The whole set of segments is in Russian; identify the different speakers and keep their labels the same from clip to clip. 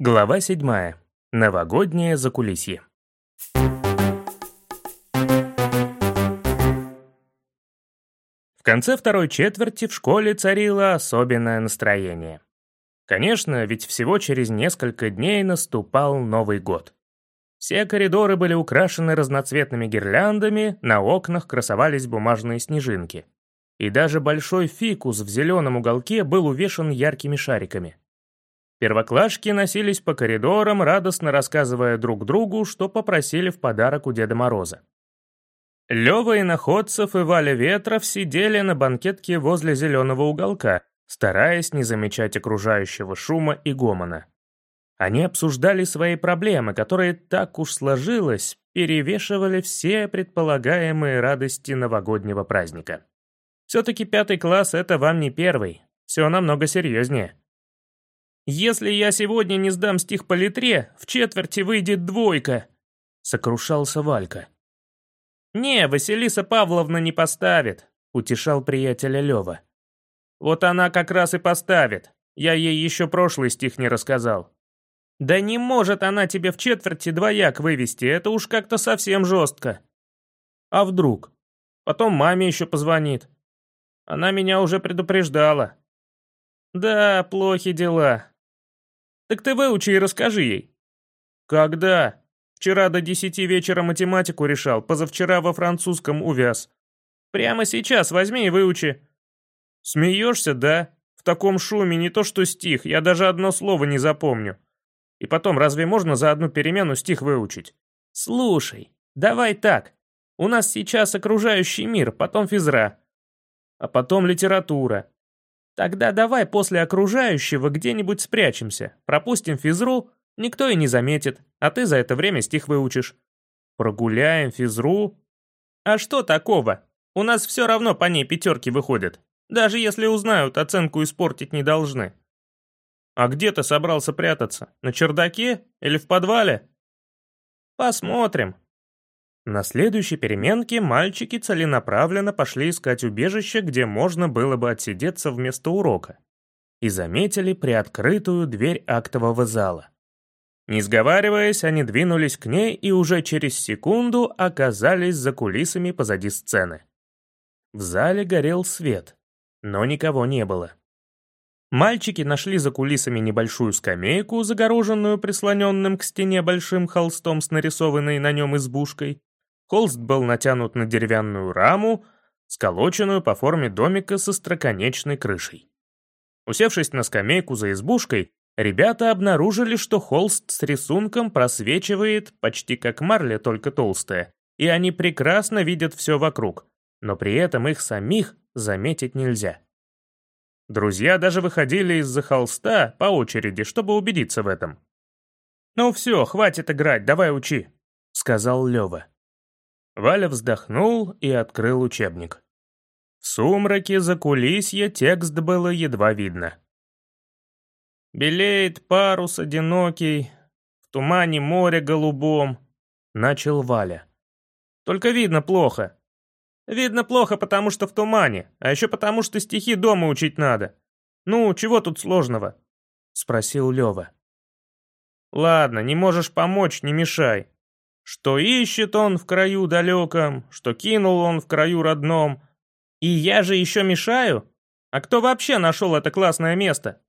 Speaker 1: Глава 7. Новогоднее закулисье. В конце второй четверти в школе царило особенное настроение. Конечно, ведь всего через несколько дней наступал Новый год. Все коридоры были украшены разноцветными гирляндами, на окнах красовались бумажные снежинки. И даже большой фикус в зеленом уголке был увешан яркими шариками. Первоклашки носились по коридорам, радостно рассказывая друг другу, что попросили в подарок у Деда Мороза. Лёва и Находцев и Валя Ветров сидели на банкетке возле зеленого уголка, стараясь не замечать окружающего шума и гомона. Они обсуждали свои проблемы, которые так уж сложилось, перевешивали все предполагаемые радости новогоднего праздника. Все-таки пятый класс — это вам не первый, все намного серьезнее. «Если я сегодня не сдам стих по литре, в четверти выйдет двойка», — сокрушался Валька. «Не, Василиса Павловна не поставит», — утешал приятеля Лёва. «Вот она как раз и поставит. Я ей еще прошлый стих не рассказал». «Да не может она тебе в четверти двояк вывести, это уж как-то совсем жестко». «А вдруг? Потом маме еще позвонит. Она меня уже предупреждала». «Да, плохи дела. Так ты выучи и расскажи ей». «Когда?» «Вчера до десяти вечера математику решал, позавчера во французском увяз». «Прямо сейчас возьми и выучи». «Смеешься, да? В таком шуме не то что стих, я даже одно слово не запомню. И потом, разве можно за одну перемену стих выучить?» «Слушай, давай так. У нас сейчас окружающий мир, потом физра. А потом литература. Тогда давай после окружающего где-нибудь спрячемся, пропустим физру, никто и не заметит, а ты за это время стих выучишь. Прогуляем физру. А что такого? У нас все равно по ней пятерки выходят. Даже если узнают, оценку испортить не должны. А где ты собрался прятаться? На чердаке или в подвале? Посмотрим, на следующей переменке мальчики целенаправленно пошли искать убежище, где можно было бы отсидеться вместо урока, и заметили приоткрытую дверь актового зала. Не сговариваясь, они двинулись к ней и уже через секунду оказались за кулисами позади сцены. В зале горел свет, но никого не было. Мальчики нашли за кулисами небольшую скамейку, загороженную прислоненным к стене большим холстом с нарисованной на нем избушкой, Холст был натянут на деревянную раму, сколоченную по форме домика со строконечной крышей. Усевшись на скамейку за избушкой, ребята обнаружили, что холст с рисунком просвечивает почти как марля, только толстая, и они прекрасно видят все вокруг, но при этом их самих заметить нельзя. Друзья даже выходили из-за холста по очереди, чтобы убедиться в этом. «Ну все, хватит играть, давай учи», — сказал Лёва. Валя вздохнул и открыл учебник. В сумраке за кулисье текст было едва видно. «Белеет парус одинокий, в тумане море голубом», — начал Валя. «Только видно плохо. Видно плохо, потому что в тумане, а еще потому что стихи дома учить надо. Ну, чего тут сложного?» — спросил Лева. «Ладно, не можешь помочь, не мешай. Что ищет он в краю далеком, что кинул он в краю родном. И я же еще мешаю? А кто вообще нашел это классное место?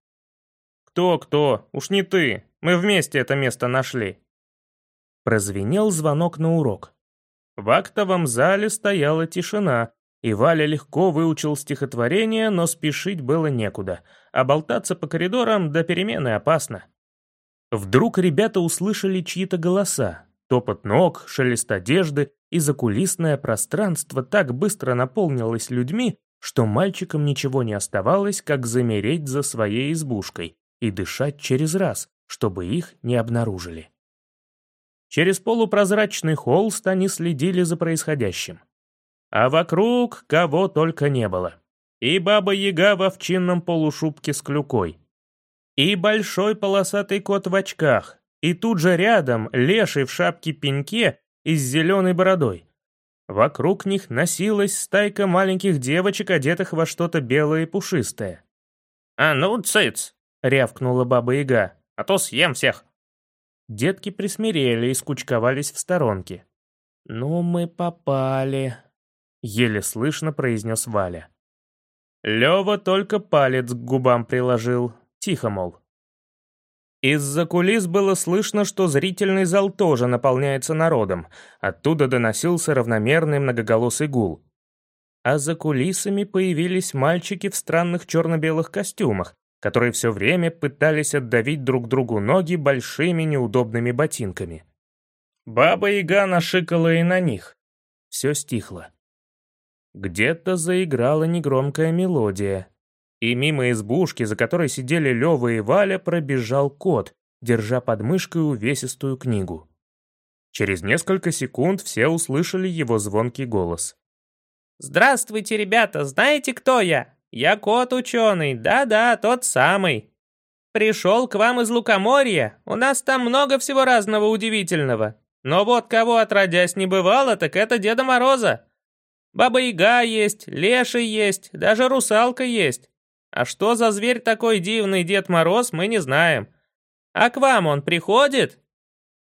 Speaker 1: Кто-кто, уж не ты, мы вместе это место нашли. Прозвенел звонок на урок. В актовом зале стояла тишина, и Валя легко выучил стихотворение, но спешить было некуда, а болтаться по коридорам до перемены опасно. Вдруг ребята услышали чьи-то голоса, Топот ног, шелест одежды и закулисное пространство так быстро наполнилось людьми, что мальчикам ничего не оставалось, как замереть за своей избушкой и дышать через раз, чтобы их не обнаружили. Через полупрозрачный холст они следили за происходящим. А вокруг кого только не было. И баба-яга в овчинном полушубке с клюкой. И большой полосатый кот в очках, и тут же рядом леший в шапке-пеньке и с зеленой бородой. Вокруг них носилась стайка маленьких девочек, одетых во что-то белое и пушистое. «А ну, цыц!» — рявкнула Баба-Яга.
Speaker 2: а то съем всех».
Speaker 1: Детки присмирели и скучковались в сторонке. «Ну мы попали», — еле слышно произнес Валя. Лёва только палец к губам приложил, тихо, мол. Из-за кулис было слышно, что зрительный зал тоже наполняется народом. Оттуда доносился равномерный многоголосый гул. А за кулисами появились мальчики в странных черно-белых костюмах, которые все время пытались отдавить друг другу ноги большими неудобными ботинками. Баба-яга нашикала и на них. Все стихло. Где-то заиграла негромкая мелодия, и мимо избушки, за которой сидели Лёва и Валя, пробежал кот, держа под мышкой увесистую книгу. Через несколько секунд все услышали его звонкий голос.
Speaker 2: «Здравствуйте, ребята, знаете, кто я? Я кот-ученый, да-да, тот самый. Пришел к вам из Лукоморья, у нас там много всего разного удивительного. Но вот кого отродясь не бывало, так это Деда Мороза. Баба-яга есть, леший есть, даже русалка есть. А что за зверь такой дивный Дед Мороз, мы не знаем. А к вам он приходит?»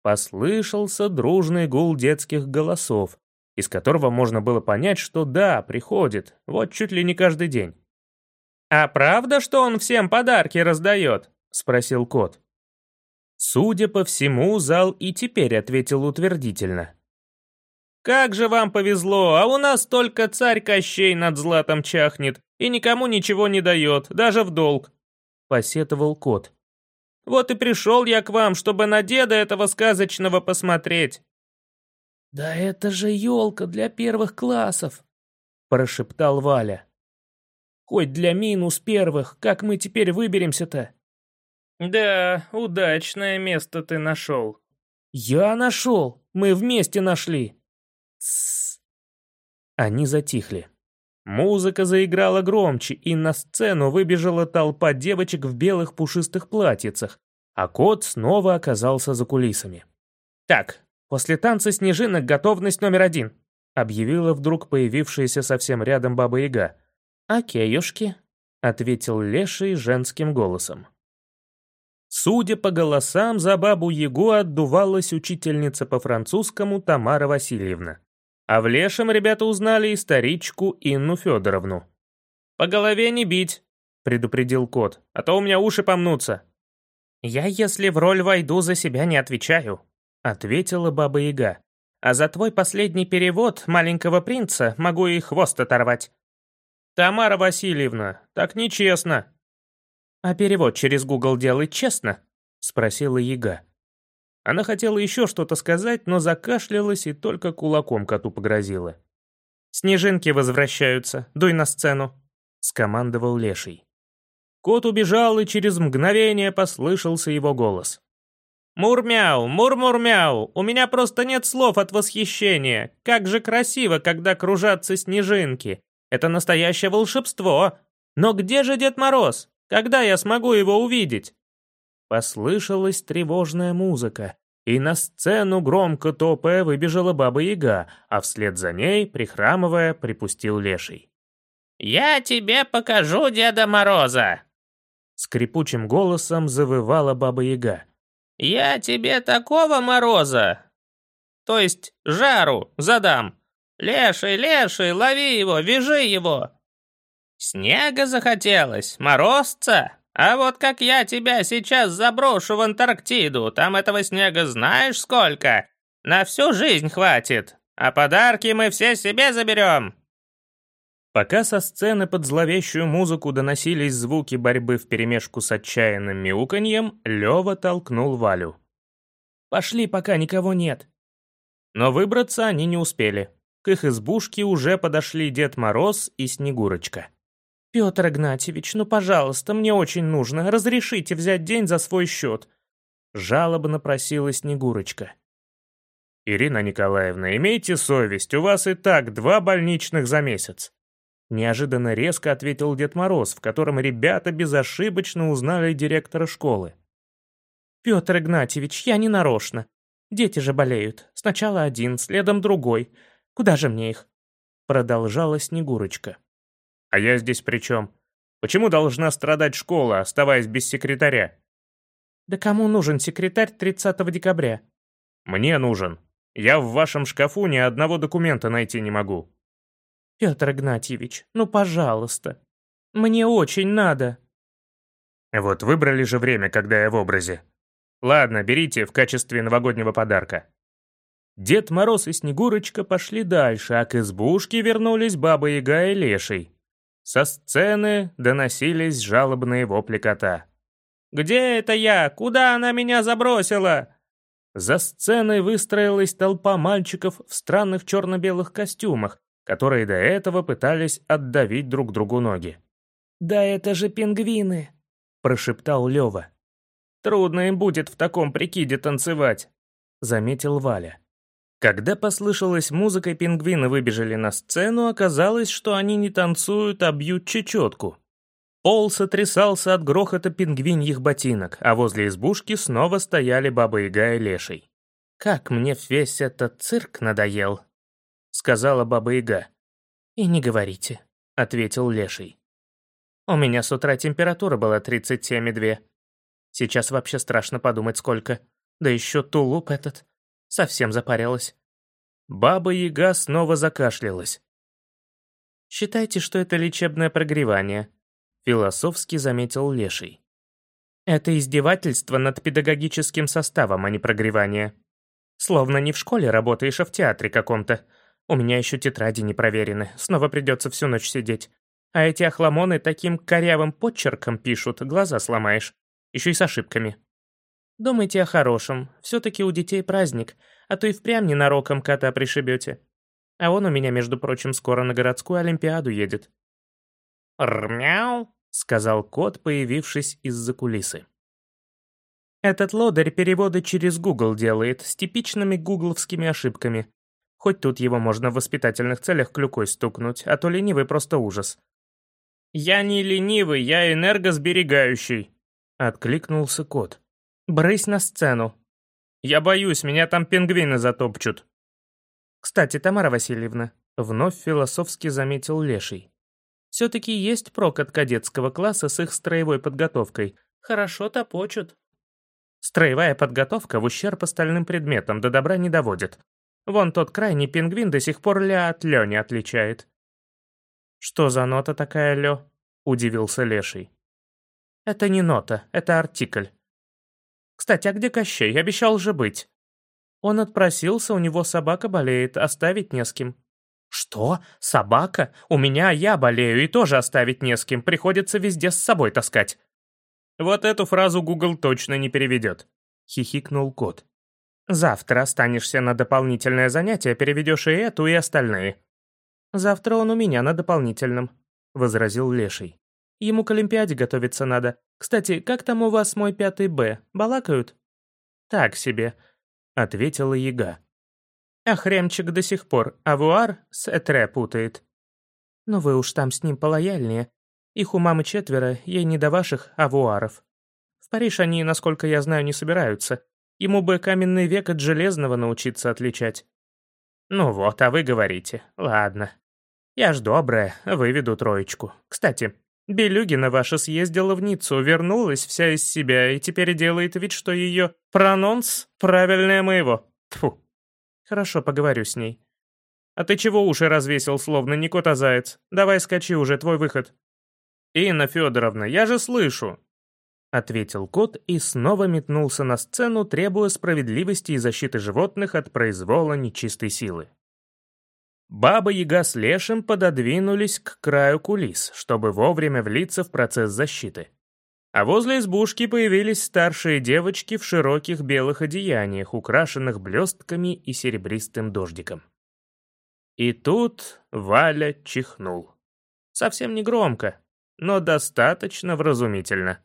Speaker 1: Послышался дружный гул детских голосов, из которого можно было понять, что да, приходит, вот чуть ли не каждый день.
Speaker 2: «А правда, что он всем подарки раздает?» — спросил кот.
Speaker 1: Судя по всему, зал и теперь ответил утвердительно.
Speaker 2: «Как же вам повезло, а у нас только царь Кощей над златом чахнет и никому ничего не дает, даже в долг», — посетовал кот. «Вот и пришел я к вам, чтобы на деда этого сказочного посмотреть».
Speaker 3: «Да это же елка для первых классов», — прошептал Валя. «Хоть для минус первых, как мы теперь выберемся-то?»
Speaker 2: «Да, удачное место ты нашел».
Speaker 3: «Я нашел, мы вместе нашли».
Speaker 1: Тссс. Они затихли. Музыка заиграла громче, и на сцену выбежала толпа девочек в белых пушистых платьицах, а кот снова оказался за кулисами. «Так, после танца снежинок готовность номер один», объявила вдруг появившаяся совсем рядом Баба-Яга. «Окейушки», — ответил Леший женским голосом. Судя по голосам, за Бабу-Ягу отдувалась учительница по французскому Тамара Васильевна. А в Лешем ребята узнали и старичку Инну Федоровну.
Speaker 2: «По голове не бить», — предупредил кот, «а то у меня уши помнутся».
Speaker 1: «Я, если в роль войду, за себя не отвечаю», — ответила Баба Яга. «А за твой последний перевод маленького принца могу и хвост оторвать».
Speaker 2: «Тамара Васильевна, так нечестно».
Speaker 1: «А перевод через Google делать честно?» — спросила Яга. Она хотела еще что-то сказать, но закашлялась и только кулаком коту погрозила. «Снежинки возвращаются, дуй на сцену», — скомандовал Леший. Кот убежал, и через мгновение послышался его голос.
Speaker 2: «Мур-мяу, мур-мур-мяу, у меня просто нет слов от восхищения. Как же красиво, когда кружатся снежинки. Это настоящее волшебство. Но где же Дед Мороз? Когда я смогу его увидеть?»
Speaker 1: Послышалась тревожная музыка, и на сцену громко топая выбежала Баба-Яга, а вслед за ней, прихрамывая, припустил Леший.
Speaker 4: «Я тебе покажу Деда Мороза!»
Speaker 1: Скрипучим голосом завывала Баба-Яга.
Speaker 4: «Я тебе такого мороза, то есть жару, задам. Леший, леший, лови его, вяжи его!» «Снега захотелось, морозца!» А вот как я тебя сейчас заброшу в Антарктиду, там этого снега знаешь сколько? На всю жизнь хватит. А подарки мы все себе заберем.
Speaker 1: Пока со сцены под зловещую музыку доносились звуки борьбы вперемешку с отчаянным мяуканьем, Лёва толкнул Валю.
Speaker 3: «Пошли, пока никого нет».
Speaker 1: Но выбраться они не успели. К их избушке уже подошли Дед Мороз и Снегурочка.
Speaker 3: «Петр Игнатьевич, ну, пожалуйста, мне очень нужно. Разрешите взять день за свой счет».
Speaker 1: Жалобно просила Снегурочка. «Ирина Николаевна, имейте совесть, у вас и так два больничных за месяц». Неожиданно резко ответил Дед Мороз, в котором ребята безошибочно узнали директора школы.
Speaker 3: «Петр Игнатьевич, я не нарочно. Дети же болеют. Сначала один, следом другой. Куда же мне их?»
Speaker 1: Продолжала Снегурочка. А я здесь при чем? Почему должна страдать школа, оставаясь без секретаря?
Speaker 3: Да кому нужен секретарь 30 декабря?
Speaker 1: Мне нужен. Я в вашем шкафу ни одного документа найти не могу.
Speaker 3: Петр Игнатьевич, ну пожалуйста. Мне очень надо.
Speaker 1: Вот выбрали же время, когда я в образе. Ладно, берите в качестве новогоднего подарка. Дед Мороз и Снегурочка пошли дальше, а к избушке вернулись Баба Яга и Леший. Со сцены доносились жалобные вопли кота.
Speaker 2: «Где это я? Куда она меня забросила?»
Speaker 1: За сценой выстроилась толпа мальчиков в странных черно-белых костюмах, которые до этого пытались отдавить друг другу ноги.
Speaker 3: «Да это же пингвины!» – прошептал Лёва.
Speaker 1: «Трудно им будет в таком прикиде танцевать», – заметил Валя. Когда послышалась музыка, пингвины выбежали на сцену, оказалось, что они не танцуют, а бьют чечетку. Пол сотрясался от грохота пингвиньих ботинок, а возле избушки снова стояли Баба Яга и Леший. «Как мне весь этот цирк надоел», — сказала Баба Яга. «И не говорите», — ответил Леший. «У меня с утра температура была 37,2. Сейчас вообще страшно подумать сколько. Да еще тулуп этот. Совсем запарилась. Баба-яга снова закашлялась. «Считайте, что это лечебное прогревание», — философски заметил Леший. «Это издевательство над педагогическим составом, а не прогревание. Словно не в школе работаешь, а в театре каком-то. У меня еще тетради не проверены, снова придется всю ночь сидеть. А эти охламоны таким корявым подчерком пишут, глаза сломаешь. Еще и с ошибками. Думайте о хорошем. Все-таки у детей праздник, а то и впрямь ненароком кота пришибете. А он у меня, между прочим, скоро на городскую олимпиаду едет».
Speaker 2: «Рмяу», —
Speaker 1: сказал кот, появившись из-за кулисы. Этот лодырь переводы через Google делает, с типичными гугловскими ошибками. Хоть тут его можно в воспитательных целях клюкой стукнуть, а то ленивый просто ужас.
Speaker 2: «Я не ленивый, я энергосберегающий», — откликнулся кот.
Speaker 1: Брысь на сцену.
Speaker 2: Я боюсь, меня там пингвины затопчут.
Speaker 1: Кстати, Тамара Васильевна, вновь философски заметил Леший. Все-таки есть прок от кадетского класса с их строевой подготовкой. Хорошо топочут. Строевая подготовка в ущерб остальным предметам до добра не доводит. Вон тот крайний пингвин до сих пор ля от лё не отличает. «Что за нота такая, лё?» — удивился Леший. «Это не нота, это артикль. Кстати, а где Кощей? Обещал же быть. Он отпросился, у него собака болеет, оставить не с кем. Что? Собака? У меня я болею и тоже оставить не с кем, приходится везде с собой таскать. Вот эту фразу Google точно не переведет. Хихикнул кот. Завтра останешься на дополнительное занятие, переведешь и эту, и остальные. Завтра он у меня на дополнительном, возразил Леший. Ему к Олимпиаде готовиться надо. Кстати, как там у вас мой пятый Б? Балакают?» «Так себе», — ответила яга. «А хремчик до сих пор авуар с этре путает». «Ну вы уж там с ним полояльнее. Их у мамы четверо, ей не до ваших авуаров. В Париж они, насколько я знаю, не собираются. Ему бы каменный век от железного научиться отличать». «Ну вот, а вы говорите. Ладно. Я ж добрая, выведу троечку. Кстати, Белюгина ваша съездила в Ниццу, вернулась вся из себя и теперь делает вид, что ее прононс правильнее моего. Тфу. Хорошо, поговорю с ней. А ты чего уши развесил, словно не кот, а заяц? Давай скачи уже, твой выход. Инна Федоровна, я же слышу. Ответил кот и снова метнулся на сцену, требуя справедливости и защиты животных от произвола нечистой силы. Баба-яга с Лешим пододвинулись к краю кулис, чтобы вовремя влиться в процесс защиты. А возле избушки появились старшие девочки в широких белых одеяниях, украшенных блестками и серебристым дождиком. И тут Валя чихнул. Совсем не громко, но достаточно вразумительно.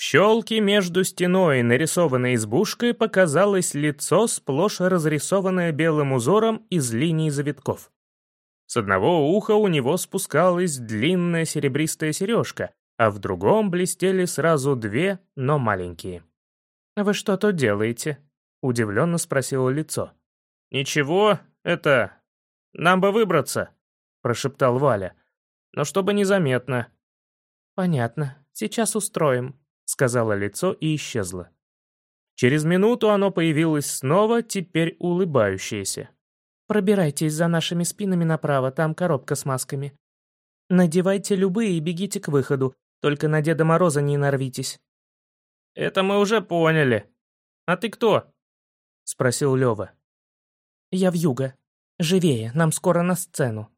Speaker 1: В щелке между стеной и нарисованной избушкой показалось лицо, сплошь разрисованное белым узором из линий завитков. С одного уха у него спускалась длинная серебристая сережка, а в другом блестели сразу две, но маленькие. «Вы что тут делаете?» — удивленно спросило лицо. «Ничего, это... Нам бы выбраться», — прошептал Валя. «Но чтобы незаметно». «Понятно. Сейчас устроим», сказала лицо и исчезло. Через минуту оно появилось снова, теперь улыбающееся.
Speaker 3: «Пробирайтесь за нашими спинами направо, там коробка с масками. Надевайте любые и бегите к выходу, только на Деда Мороза не нарвитесь».
Speaker 1: «Это мы уже поняли. А ты кто?» — спросил Лёва.
Speaker 3: «Я в юго. Живее, нам скоро на сцену».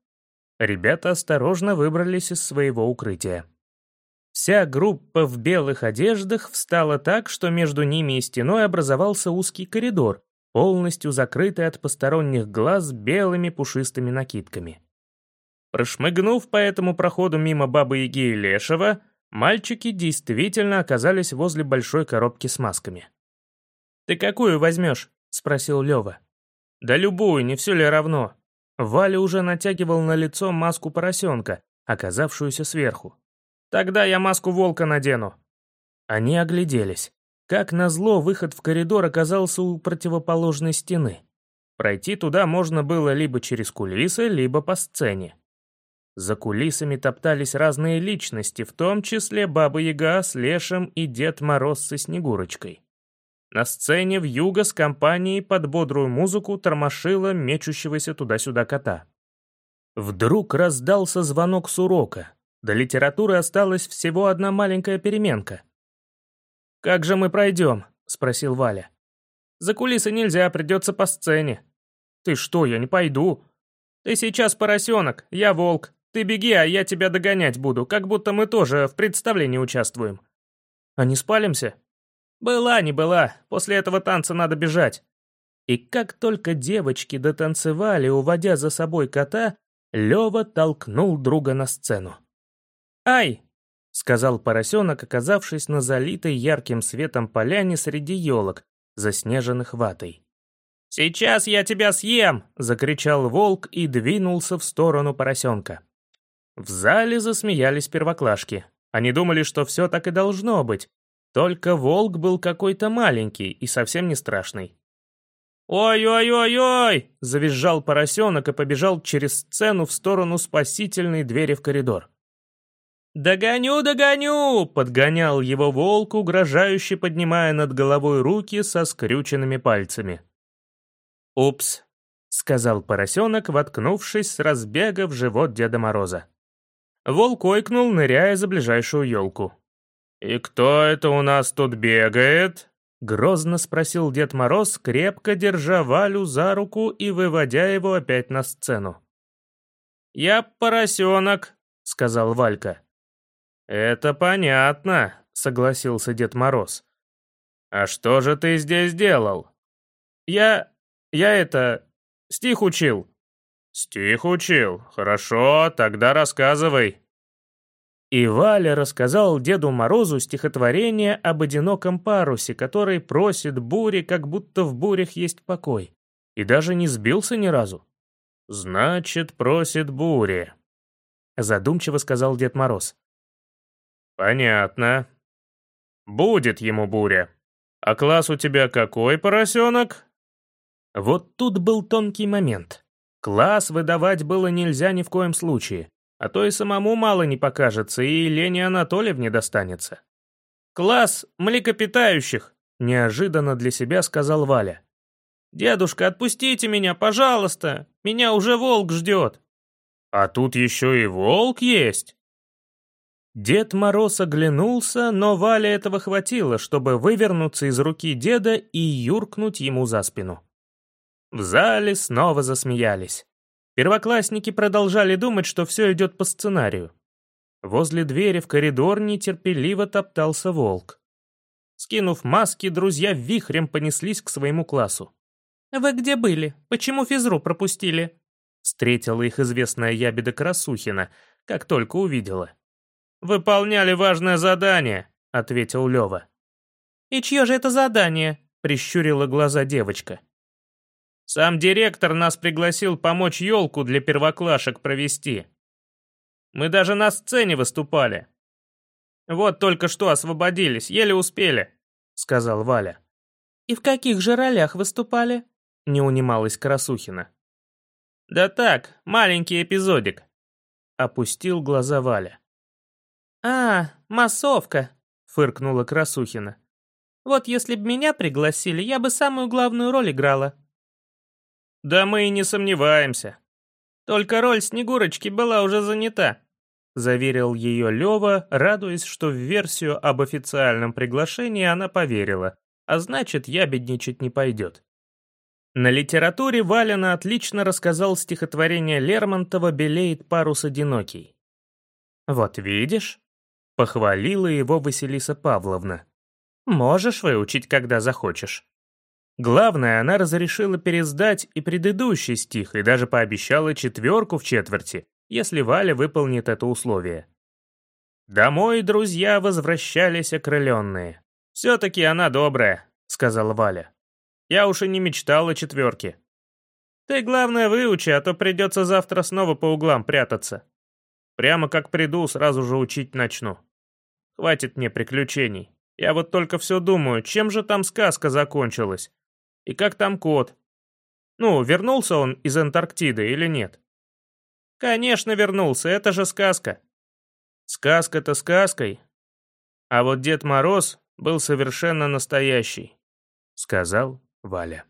Speaker 1: Ребята осторожно выбрались из своего укрытия. Вся группа в белых одеждах встала так, что между ними и стеной образовался узкий коридор, полностью закрытый от посторонних глаз белыми пушистыми накидками. Прошмыгнув по этому проходу мимо Бабы-Яги и Лешего, мальчики действительно оказались возле большой коробки с масками.
Speaker 3: «Ты какую возьмешь?» — спросил Лева.
Speaker 1: «Да любую, не все ли равно?» Валя уже натягивал на лицо маску поросенка, оказавшуюся сверху. Тогда я маску волка надену». Они огляделись. Как назло, выход в коридор оказался у противоположной стены. Пройти туда можно было либо через кулисы, либо по сцене. За кулисами топтались разные личности, в том числе Баба-Яга с Лешем и Дед Мороз со Снегурочкой. На сцене в юго с компанией под бодрую музыку тормошила мечущегося туда-сюда кота. Вдруг раздался звонок с урока. До литературы осталась всего одна маленькая переменка. «Как же мы пройдем?» — спросил Валя. «За кулисы нельзя, придется по сцене». «Ты что, я не пойду?» «Ты сейчас поросенок, я волк. Ты беги, а я тебя догонять буду, как будто мы тоже в представлении участвуем». «А не спалимся?» «Была, не была. После этого танца надо бежать». И как только девочки дотанцевали, уводя за собой кота, Лёва толкнул друга на сцену.
Speaker 3: «Ай!»
Speaker 1: — сказал поросенок, оказавшись на залитой ярким светом поляне среди елок, заснеженных ватой.
Speaker 3: «Сейчас я тебя съем!» — закричал волк и двинулся в сторону поросенка.
Speaker 1: В зале засмеялись первоклашки. Они думали, что все так и должно быть. Только волк был какой-то маленький и совсем не страшный.
Speaker 3: «Ой-ой-ой-ой!»
Speaker 1: — завизжал поросенок и побежал через сцену в сторону спасительной двери в коридор.
Speaker 3: «Догоню, догоню!» — подгонял его волк, угрожающе поднимая над головой руки со скрюченными пальцами.
Speaker 1: «Упс», — сказал поросенок, воткнувшись с разбега в живот Деда Мороза. Волк ойкнул, ныряя за ближайшую елку. «И кто это у нас тут бегает?» — грозно спросил Дед Мороз, крепко держа Валю за руку и выводя его опять на сцену.
Speaker 3: «Я поросенок», — сказал Валька.
Speaker 1: «Это понятно», — согласился Дед Мороз. «А что же ты здесь делал?»
Speaker 3: «Я... я это... стих учил».
Speaker 1: «Стих учил? Хорошо, тогда рассказывай». И Валя рассказал Деду Морозу стихотворение об одиноком парусе, который просит бури, как будто в бурях есть покой, и даже не сбился ни разу. «Значит, просит бури», — задумчиво сказал Дед Мороз. «Понятно. Будет ему буря. А класс у тебя какой, поросенок?» Вот тут был тонкий момент. Класс выдавать было нельзя ни в коем случае, а то и самому мало не покажется, и Лене Анатольевне достанется.
Speaker 3: «Класс млекопитающих!» — неожиданно для себя сказал Валя. «Дедушка, отпустите меня, пожалуйста! Меня уже волк ждет!»
Speaker 1: «А тут еще и волк есть!» Дед Мороз оглянулся, но Вале этого хватило, чтобы вывернуться из руки деда и юркнуть ему за спину. В зале снова засмеялись. Первоклассники продолжали думать, что все идет по сценарию. Возле двери в коридор нетерпеливо топтался волк. Скинув маски, друзья вихрем понеслись к своему классу.
Speaker 3: «Вы где были? Почему физру пропустили?»
Speaker 1: Встретила их известная ябеда Красухина, как только увидела.
Speaker 3: «Выполняли важное задание», — ответил Лёва.
Speaker 2: «И чье же это задание?» — прищурила глаза девочка.
Speaker 3: «Сам директор нас пригласил помочь елку для первоклашек провести. Мы даже на сцене выступали. Вот только что освободились, еле успели», — сказал Валя.
Speaker 2: «И в каких же ролях выступали?»
Speaker 1: — не унималась Красухина.
Speaker 3: «Да так, маленький эпизодик», — опустил глаза Валя.
Speaker 2: «А, массовка», — фыркнула Красухина. «Вот если б меня пригласили, я бы самую главную роль играла».
Speaker 3: «Да мы и не сомневаемся. Только роль Снегурочки была уже занята», заверил ее Лева, радуясь, что в версию об официальном приглашении она поверила, а значит, ябедничать не пойдет. На литературе Валина отлично рассказал стихотворение Лермонтова «Белеет парус одинокий». «Вот видишь?» — похвалила его Василиса Павловна. «Можешь выучить, когда захочешь». Главное, она разрешила пересдать и предыдущий стих и даже пообещала четверку в четверти, если Валя выполнит это условие. Домой друзья возвращались окрыленные. «Все-таки она добрая», — сказала Валя. «Я уж и не мечтал о четверке». «Ты, главное, выучи, а то придется завтра снова по углам прятаться. Прямо как приду, сразу же учить начну. Хватит мне приключений. Я вот только все думаю, чем же там сказка закончилась? И как там кот? Ну, вернулся он из Антарктиды или нет? Конечно, вернулся, это же сказка. Сказка-то сказкой. А вот Дед Мороз был совершенно настоящий, сказал Валя.